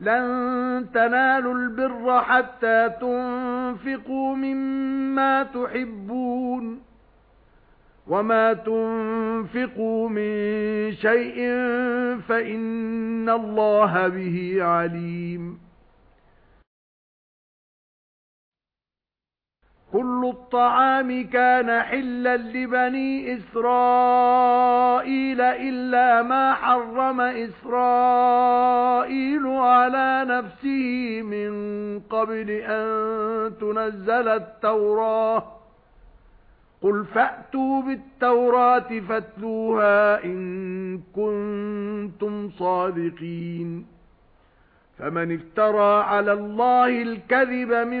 لَن تَنَالُوا الْبِرَّ حَتَّى تُنفِقُوا مِمَّا تُحِبُّونَ وَمَا تُنفِقُوا مِن شَيْءٍ فَإِنَّ اللَّهَ بِهِ عَلِيمٌ كُلُّ الطَّعَامِ كَانَ حِلًّا لِبَنِي إِسْرَائِيلَ إِلَّا مَا حَرَّمَ إِسْرَائِيلُ عَلَى نَفْسِهِ مِنْ قَبْلِ أَن تُنَزَّلَ التَّوْرَاةُ. قُلْ فَأْتُوا بِالتَّوْرَاةِ فَاتْلُوهَا إِن كُنتُمْ صَادِقِينَ. فَمَنِ افْتَرَى عَلَى اللَّهِ الْكَذِبَ مِن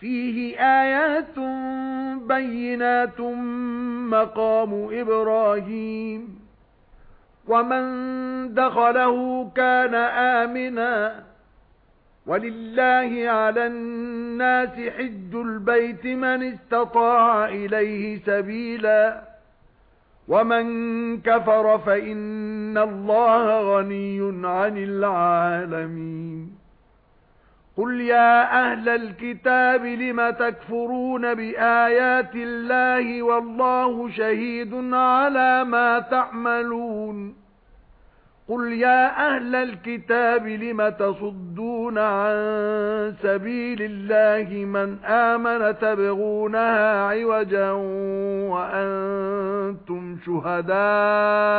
فِيهِ آيَاتٌ بَيِّنَاتٌ مَقَامُ إِبْرَاهِيمَ وَمَن دَخَلَهُ كَانَ آمِنًا وَلِلَّهِ عَلَى النَّاسِ حِجُّ الْبَيْتِ مَنِ اسْتَطَاعَ إِلَيْهِ سَبِيلًا وَمَن كَفَرَ فَإِنَّ اللَّهَ غَنِيٌّ عَنِ الْعَالَمِينَ قُلْ يَا أَهْلَ الْكِتَابِ لِمَ تَكْفُرُونَ بِآيَاتِ اللَّهِ وَاللَّهُ شَهِيدٌ عَلَى مَا تَعْمَلُونَ قُلْ يَا أَهْلَ الْكِتَابِ لِمَ تَصُدُّونَ عَن سَبِيلِ اللَّهِ مَنْ آمَنَ تَبْغُونَهَا عِوَجًا وَأَنْتُمْ شُهَدَاءُ